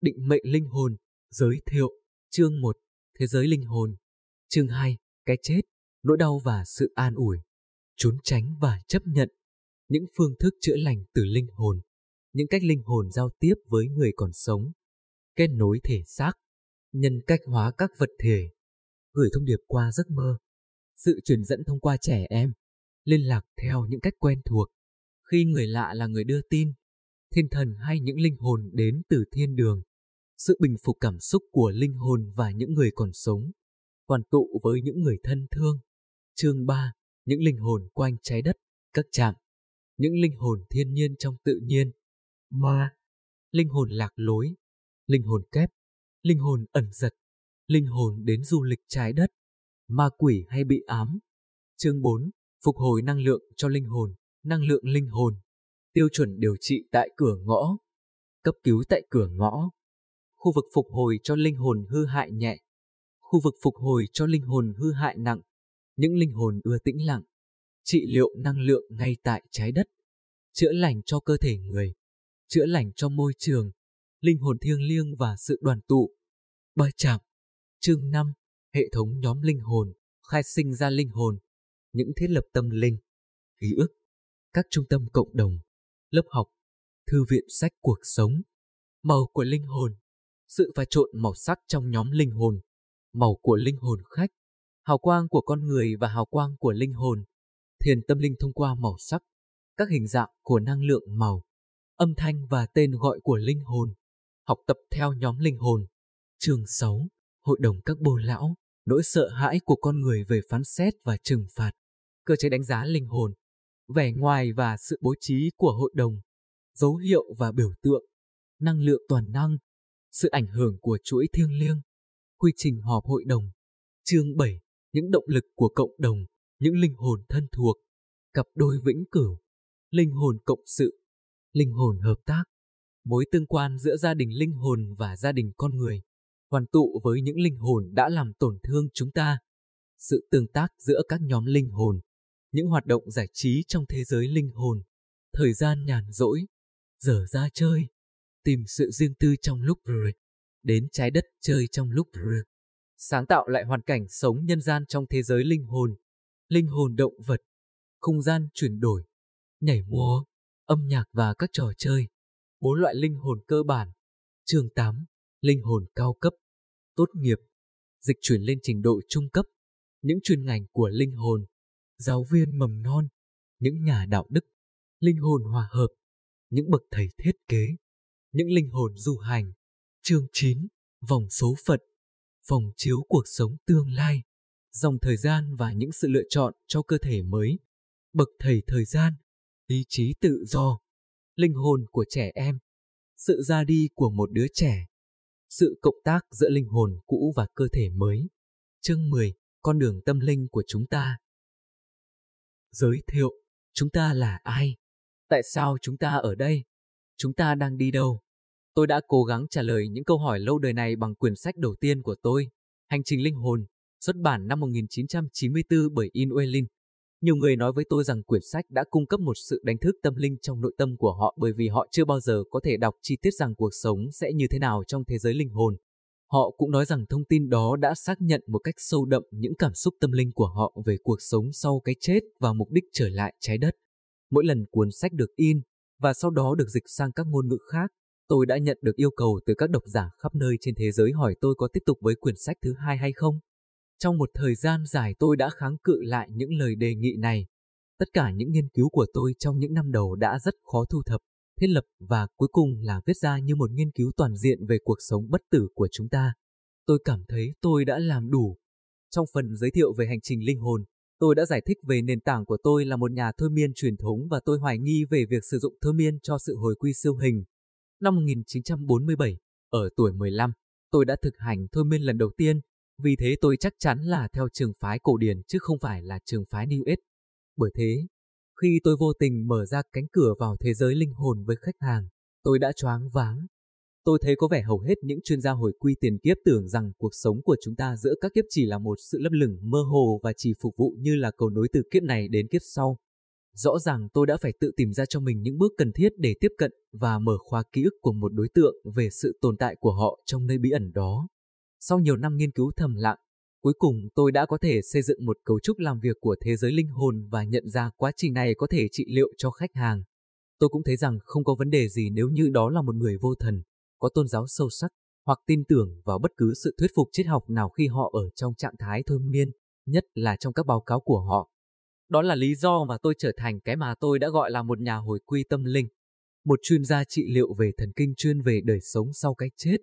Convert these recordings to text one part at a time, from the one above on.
Định mệnh linh hồn, giới thiệu, chương 1, thế giới linh hồn, chương 2, cái chết, nỗi đau và sự an ủi, trốn tránh và chấp nhận, những phương thức chữa lành từ linh hồn, những cách linh hồn giao tiếp với người còn sống, kết nối thể xác, nhân cách hóa các vật thể, gửi thông điệp qua giấc mơ, sự truyền dẫn thông qua trẻ em, liên lạc theo những cách quen thuộc, khi người lạ là người đưa tin, thiên thần hay những linh hồn đến từ thiên đường, sự bình phục cảm xúc của linh hồn và những người còn sống, hoàn tụ với những người thân thương. Chương 3. Những linh hồn quanh trái đất, các trạm, những linh hồn thiên nhiên trong tự nhiên. Ma, linh hồn lạc lối, linh hồn kép, linh hồn ẩn giật, linh hồn đến du lịch trái đất, ma quỷ hay bị ám. Chương 4. Phục hồi năng lượng cho linh hồn, năng lượng linh hồn. Tiêu chuẩn điều trị tại cửa ngõ. Cấp cứu tại cửa ngõ. Khu vực phục hồi cho linh hồn hư hại nhẹ. Khu vực phục hồi cho linh hồn hư hại nặng. Những linh hồn ưa tĩnh lặng. Trị liệu năng lượng ngay tại trái đất. Chữa lành cho cơ thể người. Chữa lành cho môi trường. Linh hồn thiêng liêng và sự đoàn tụ. Ba chạm. Chương 5. Hệ thống nhóm linh hồn. Khai sinh ra linh hồn. Những thiết lập tâm linh. Ký ức. Các trung tâm cộng đồng. Lớp học. Thư viện sách cuộc sống. Màu của linh hồn. Sự pha trộn màu sắc trong nhóm linh hồn. Màu của linh hồn khách. Hào quang của con người và hào quang của linh hồn. Thiền tâm linh thông qua màu sắc. Các hình dạng của năng lượng màu. Âm thanh và tên gọi của linh hồn. Học tập theo nhóm linh hồn. Chương 6. Hội đồng các bồ lão. Nỗi sợ hãi của con người về phán xét và trừng phạt. Cơ chế đánh giá linh hồn. Vẻ ngoài và sự bố trí của hội đồng. Dấu hiệu và biểu tượng. Năng lượng toàn năng. Sự ảnh hưởng của chuỗi thiêng liêng. Quy trình họp hội đồng. Chương 7. Những động lực của cộng đồng. Những linh hồn thân thuộc. Cặp đôi vĩnh cửu. Linh hồn cộng sự. Linh hồn hợp tác. Mối tương quan giữa gia đình linh hồn và gia đình con người hoàn tụ với những linh hồn đã làm tổn thương chúng ta. Sự tương tác giữa các nhóm linh hồn, những hoạt động giải trí trong thế giới linh hồn, thời gian nhàn rỗi, giờ ra chơi, tìm sự riêng tư trong lúc rồi, đến trái đất chơi trong lúc rồi. Sáng tạo lại hoàn cảnh sống nhân gian trong thế giới linh hồn, linh hồn động vật, không gian chuyển đổi, nhảy múa, âm nhạc và các trò chơi. Bốn loại linh hồn cơ bản. Chương 8 linh hồn cao cấp, tốt nghiệp, dịch chuyển lên trình độ trung cấp, những chuyên ngành của linh hồn, giáo viên mầm non, những nhà đạo đức, linh hồn hòa hợp, những bậc thầy thiết kế, những linh hồn du hành. Chương 9, vòng số phận, vòng chiếu cuộc sống tương lai, dòng thời gian và những sự lựa chọn cho cơ thể mới, bậc thầy thời gian, ý chí tự do, linh hồn của trẻ em, sự ra đi của một đứa trẻ, sự cộng tác giữa linh hồn cũ và cơ thể mới. Chương 10. Con đường tâm linh của chúng ta. Giới thiệu, chúng ta là ai? Tại sao chúng ta ở đây? Chúng ta đang đi đâu? Tôi đã cố gắng trả lời những câu hỏi lâu đời này bằng quyển sách đầu tiên của tôi, Hành trình linh hồn, xuất bản năm 1994 bởi Inuelin. Nhiều người nói với tôi rằng quyển sách đã cung cấp một sự đánh thức tâm linh trong nội tâm của họ bởi vì họ chưa bao giờ có thể đọc chi tiết rằng cuộc sống sẽ như thế nào trong thế giới linh hồn. Họ cũng nói rằng thông tin đó đã xác nhận một cách sâu đậm những cảm xúc tâm linh của họ về cuộc sống sau cái chết và mục đích trở lại trái đất. Mỗi lần cuốn sách được in và sau đó được dịch sang các ngôn ngữ khác, tôi đã nhận được yêu cầu từ các độc giả khắp nơi trên thế giới hỏi tôi có tiếp tục với quyển sách thứ hai hay không. Trong một thời gian dài tôi đã kháng cự lại những lời đề nghị này. Tất cả những nghiên cứu của tôi trong những năm đầu đã rất khó thu thập, thiết lập và cuối cùng là viết ra như một nghiên cứu toàn diện về cuộc sống bất tử của chúng ta. Tôi cảm thấy tôi đã làm đủ. Trong phần giới thiệu về hành trình linh hồn, tôi đã giải thích về nền tảng của tôi là một nhà thôi miên truyền thống và tôi hoài nghi về việc sử dụng thôi miên cho sự hồi quy siêu hình. Năm 1947, ở tuổi 15, tôi đã thực hành thôi miên lần đầu tiên vì thế tôi chắc chắn là theo trường phái cổ điển chứ không phải là trường phái New Age. Bởi thế, khi tôi vô tình mở ra cánh cửa vào thế giới linh hồn với khách hàng, tôi đã choáng váng. Tôi thấy có vẻ hầu hết những chuyên gia hồi quy tiền kiếp tưởng rằng cuộc sống của chúng ta giữa các kiếp chỉ là một sự lấp lửng mơ hồ và chỉ phục vụ như là cầu nối từ kiếp này đến kiếp sau. rõ ràng tôi đã phải tự tìm ra cho mình những bước cần thiết để tiếp cận và mở khóa ký ức của một đối tượng về sự tồn tại của họ trong nơi bí ẩn đó. Sau nhiều năm nghiên cứu thầm lặng, cuối cùng tôi đã có thể xây dựng một cấu trúc làm việc của thế giới linh hồn và nhận ra quá trình này có thể trị liệu cho khách hàng. Tôi cũng thấy rằng không có vấn đề gì nếu như đó là một người vô thần, có tôn giáo sâu sắc, hoặc tin tưởng vào bất cứ sự thuyết phục triết học nào khi họ ở trong trạng thái thôi miên, nhất là trong các báo cáo của họ. Đó là lý do mà tôi trở thành cái mà tôi đã gọi là một nhà hồi quy tâm linh, một chuyên gia trị liệu về thần kinh chuyên về đời sống sau cái chết.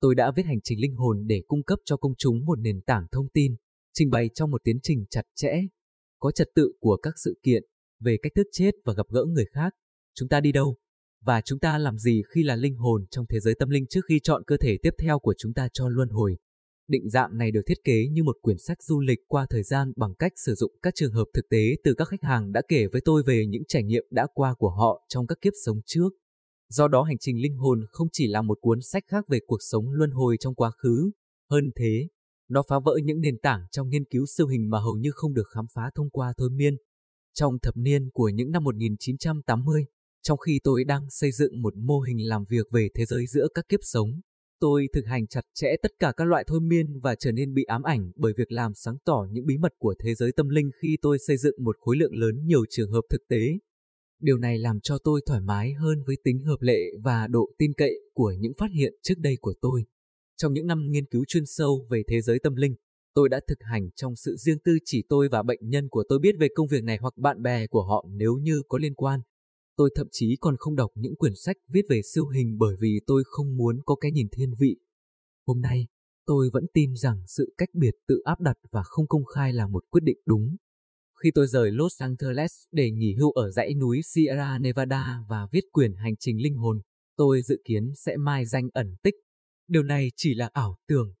Tôi đã viết hành trình linh hồn để cung cấp cho công chúng một nền tảng thông tin, trình bày trong một tiến trình chặt chẽ, có trật tự của các sự kiện, về cách thức chết và gặp gỡ người khác. Chúng ta đi đâu? Và chúng ta làm gì khi là linh hồn trong thế giới tâm linh trước khi chọn cơ thể tiếp theo của chúng ta cho luân hồi? Định dạng này được thiết kế như một quyển sách du lịch qua thời gian bằng cách sử dụng các trường hợp thực tế từ các khách hàng đã kể với tôi về những trải nghiệm đã qua của họ trong các kiếp sống trước. Do đó hành trình linh hồn không chỉ là một cuốn sách khác về cuộc sống luân hồi trong quá khứ. Hơn thế, nó phá vỡ những nền tảng trong nghiên cứu siêu hình mà hầu như không được khám phá thông qua thôi miên. Trong thập niên của những năm 1980, trong khi tôi đang xây dựng một mô hình làm việc về thế giới giữa các kiếp sống, tôi thực hành chặt chẽ tất cả các loại thôi miên và trở nên bị ám ảnh bởi việc làm sáng tỏ những bí mật của thế giới tâm linh khi tôi xây dựng một khối lượng lớn nhiều trường hợp thực tế. Điều này làm cho tôi thoải mái hơn với tính hợp lệ và độ tin cậy của những phát hiện trước đây của tôi. Trong những năm nghiên cứu chuyên sâu về thế giới tâm linh, tôi đã thực hành trong sự riêng tư chỉ tôi và bệnh nhân của tôi biết về công việc này hoặc bạn bè của họ nếu như có liên quan. Tôi thậm chí còn không đọc những quyển sách viết về siêu hình bởi vì tôi không muốn có cái nhìn thiên vị. Hôm nay, tôi vẫn tin rằng sự cách biệt tự áp đặt và không công khai là một quyết định đúng. Khi tôi rời Los Angeles để nghỉ hưu ở dãy núi Sierra Nevada và viết quyển hành trình linh hồn, tôi dự kiến sẽ mai danh ẩn tích. Điều này chỉ là ảo tưởng.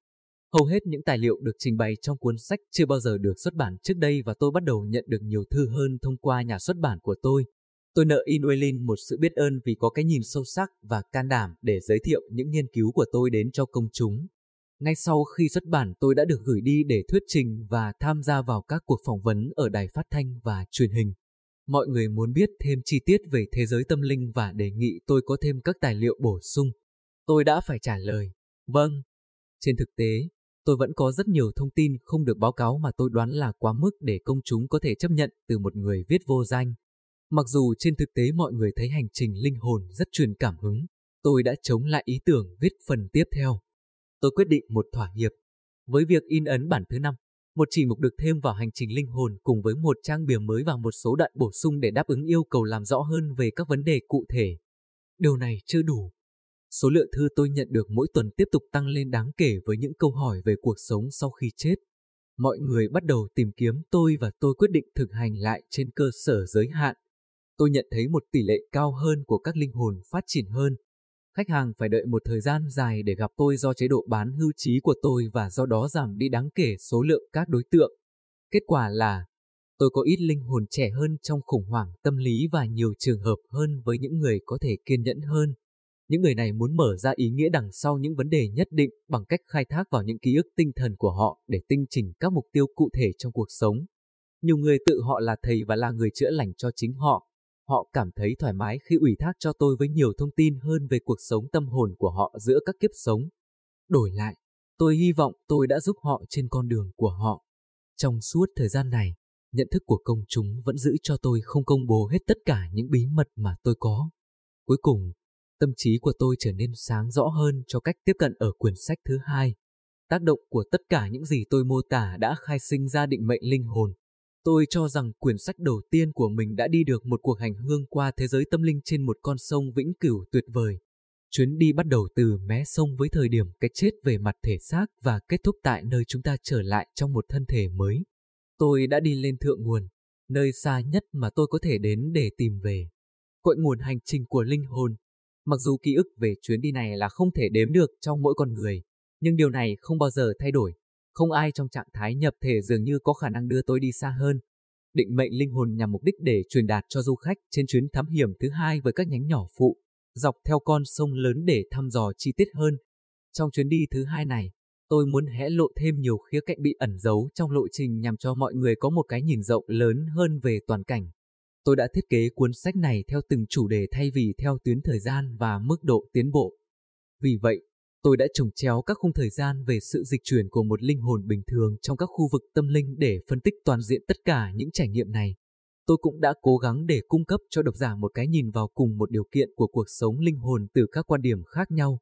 Hầu hết những tài liệu được trình bày trong cuốn sách chưa bao giờ được xuất bản trước đây và tôi bắt đầu nhận được nhiều thư hơn thông qua nhà xuất bản của tôi. Tôi nợ Inuelin một sự biết ơn vì có cái nhìn sâu sắc và can đảm để giới thiệu những nghiên cứu của tôi đến cho công chúng. Ngay sau khi xuất bản tôi đã được gửi đi để thuyết trình và tham gia vào các cuộc phỏng vấn ở đài phát thanh và truyền hình. Mọi người muốn biết thêm chi tiết về thế giới tâm linh và đề nghị tôi có thêm các tài liệu bổ sung. Tôi đã phải trả lời, vâng. Trên thực tế, tôi vẫn có rất nhiều thông tin không được báo cáo mà tôi đoán là quá mức để công chúng có thể chấp nhận từ một người viết vô danh. Mặc dù trên thực tế mọi người thấy hành trình linh hồn rất truyền cảm hứng, tôi đã chống lại ý tưởng viết phần tiếp theo. Tôi quyết định một thỏa hiệp. Với việc in ấn bản thứ năm, một chỉ mục được thêm vào hành trình linh hồn cùng với một trang bìa mới và một số đoạn bổ sung để đáp ứng yêu cầu làm rõ hơn về các vấn đề cụ thể. Điều này chưa đủ. Số lượng thư tôi nhận được mỗi tuần tiếp tục tăng lên đáng kể với những câu hỏi về cuộc sống sau khi chết. Mọi người bắt đầu tìm kiếm tôi và tôi quyết định thực hành lại trên cơ sở giới hạn tôi nhận thấy một tỷ lệ cao hơn của các linh hồn phát triển hơn. Khách hàng phải đợi một thời gian dài để gặp tôi do chế độ bán hưu trí của tôi và do đó giảm đi đáng kể số lượng các đối tượng. Kết quả là, tôi có ít linh hồn trẻ hơn trong khủng hoảng tâm lý và nhiều trường hợp hơn với những người có thể kiên nhẫn hơn. Những người này muốn mở ra ý nghĩa đằng sau những vấn đề nhất định bằng cách khai thác vào những ký ức tinh thần của họ để tinh chỉnh các mục tiêu cụ thể trong cuộc sống. Nhiều người tự họ là thầy và là người chữa lành cho chính họ, Họ cảm thấy thoải mái khi ủy thác cho tôi với nhiều thông tin hơn về cuộc sống tâm hồn của họ giữa các kiếp sống. Đổi lại, tôi hy vọng tôi đã giúp họ trên con đường của họ. Trong suốt thời gian này, nhận thức của công chúng vẫn giữ cho tôi không công bố hết tất cả những bí mật mà tôi có. Cuối cùng, tâm trí của tôi trở nên sáng rõ hơn cho cách tiếp cận ở quyển sách thứ hai. Tác động của tất cả những gì tôi mô tả đã khai sinh ra định mệnh linh hồn, Tôi cho rằng quyển sách đầu tiên của mình đã đi được một cuộc hành hương qua thế giới tâm linh trên một con sông vĩnh cửu tuyệt vời. Chuyến đi bắt đầu từ mé sông với thời điểm cái chết về mặt thể xác và kết thúc tại nơi chúng ta trở lại trong một thân thể mới. Tôi đã đi lên thượng nguồn, nơi xa nhất mà tôi có thể đến để tìm về. Cội nguồn hành trình của linh hồn. Mặc dù ký ức về chuyến đi này là không thể đếm được trong mỗi con người, nhưng điều này không bao giờ thay đổi. Không ai trong trạng thái nhập thể dường như có khả năng đưa tôi đi xa hơn. Định mệnh linh hồn nhằm mục đích để truyền đạt cho du khách trên chuyến thám hiểm thứ hai với các nhánh nhỏ phụ, dọc theo con sông lớn để thăm dò chi tiết hơn. Trong chuyến đi thứ hai này, tôi muốn hé lộ thêm nhiều khía cạnh bị ẩn giấu trong lộ trình nhằm cho mọi người có một cái nhìn rộng lớn hơn về toàn cảnh. Tôi đã thiết kế cuốn sách này theo từng chủ đề thay vì theo tuyến thời gian và mức độ tiến bộ. Vì vậy, tôi đã trồng chéo các khung thời gian về sự dịch chuyển của một linh hồn bình thường trong các khu vực tâm linh để phân tích toàn diện tất cả những trải nghiệm này. Tôi cũng đã cố gắng để cung cấp cho độc giả một cái nhìn vào cùng một điều kiện của cuộc sống linh hồn từ các quan điểm khác nhau.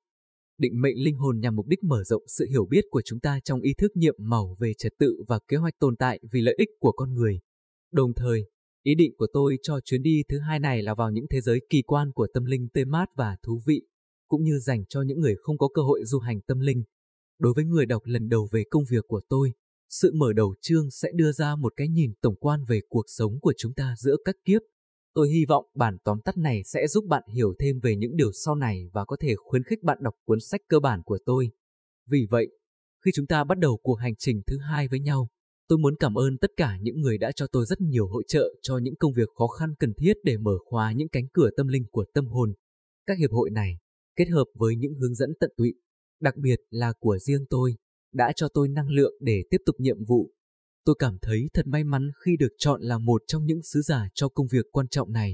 Định mệnh linh hồn nhằm mục đích mở rộng sự hiểu biết của chúng ta trong ý thức nhiệm màu về trật tự và kế hoạch tồn tại vì lợi ích của con người. Đồng thời, ý định của tôi cho chuyến đi thứ hai này là vào những thế giới kỳ quan của tâm linh tê mát và thú vị, cũng như dành cho những người không có cơ hội du hành tâm linh. Đối với người đọc lần đầu về công việc của tôi, sự mở đầu chương sẽ đưa ra một cái nhìn tổng quan về cuộc sống của chúng ta giữa các kiếp. Tôi hy vọng bản tóm tắt này sẽ giúp bạn hiểu thêm về những điều sau này và có thể khuyến khích bạn đọc cuốn sách cơ bản của tôi. Vì vậy, khi chúng ta bắt đầu cuộc hành trình thứ hai với nhau, tôi muốn cảm ơn tất cả những người đã cho tôi rất nhiều hỗ trợ cho những công việc khó khăn cần thiết để mở khóa những cánh cửa tâm linh của tâm hồn. Các hiệp hội này, kết hợp với những hướng dẫn tận tụy, đặc biệt là của riêng tôi, đã cho tôi năng lượng để tiếp tục nhiệm vụ. Tôi cảm thấy thật may mắn khi được chọn là một trong những sứ giả cho công việc quan trọng này.